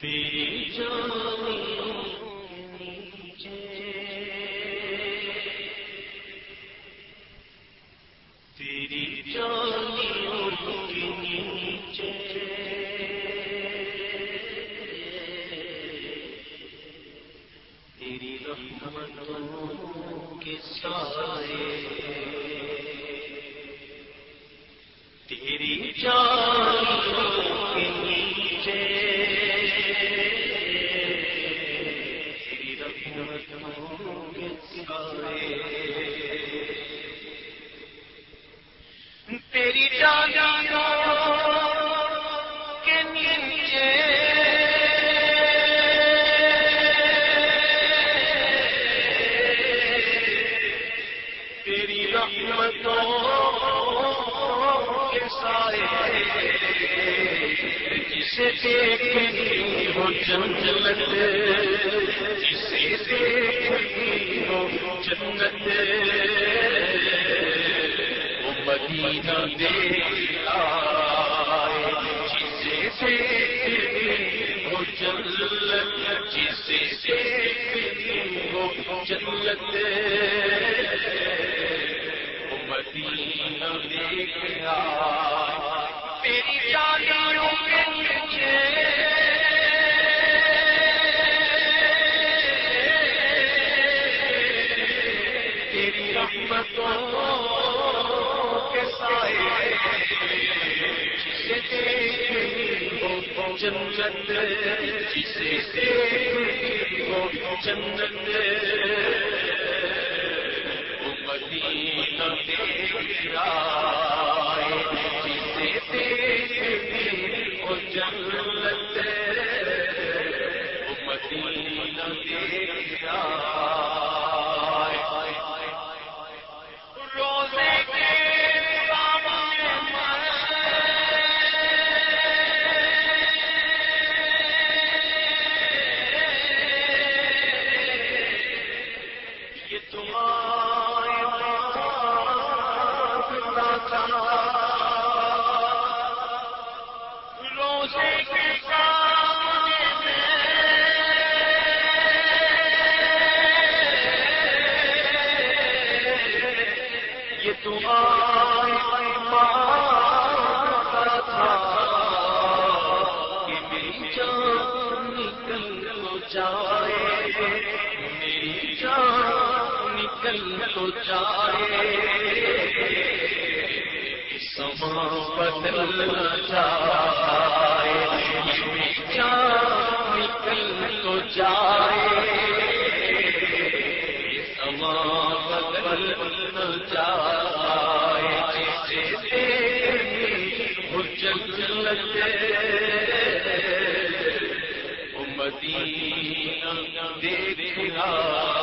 تیری تیری جان کے نیچے۔ تیری رحمتوں کے سائے جسے دیکھنی ہو جنت جسے دیکھنی ہو جنت وہ مدینہ دیکھا جسے دیکھنی ہو جنت جسے دیکھنی ہو جنت وہ مدینہ دیکھا۔ تیری جانوں کے جنت جسے دیکھیں وہ جنت میری جان نکل تو جائے۔ سما بدلنا چاہے میری جان نکل تو جائے۔ سما بدلنا چاہے جسے وہ جنت وہ دیکھنا۔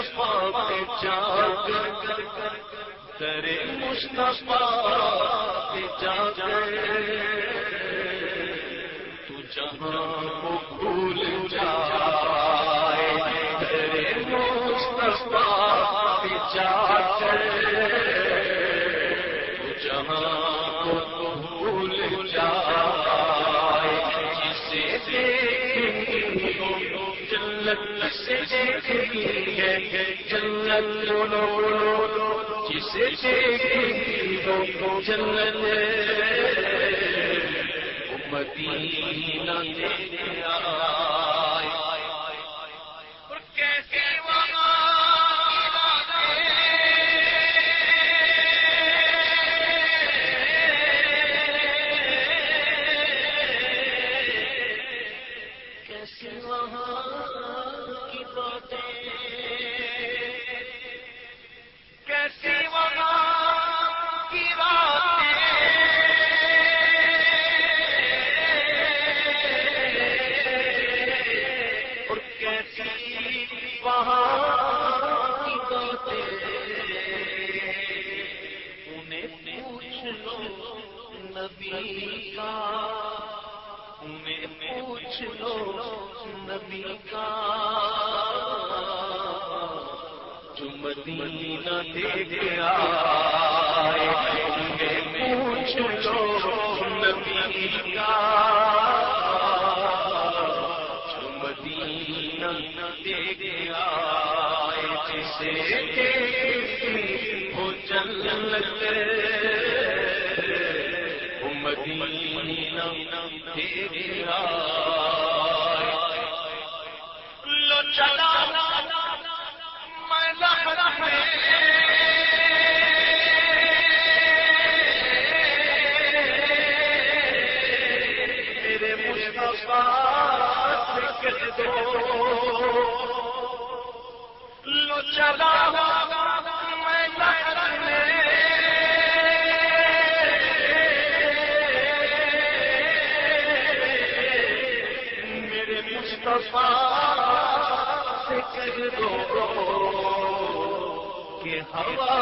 مصطفیٰ پہ جاگ ترے مصطفیٰ پہ جاگ تو جہاں کو بھول جائے ترے مصطفیٰ پہ جاگ تو جہاں کو بھول جائے جنت سے دیکھیں ہے جنت جسے دیکھیں ہو جنت مدینہ دیکھ پوچھ لو نبی کا جو مدینہ دیکھ آئے پوچھ لو نبی کا جو مدینہ دیکھ آئے جسے ہو چل لگے مدینہ دیکھ آئے چلا۔ مصطفیٰ سے کہہ دو کہ ہوا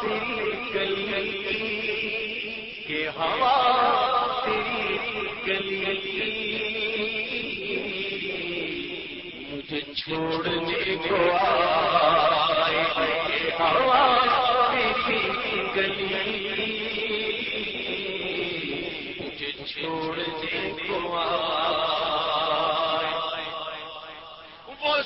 تیری گلی کہ ہوا تیری گلی مجھے چھوڑنے کو آئے ہوا تیری گلی مجھے چھوڑنے کو آئے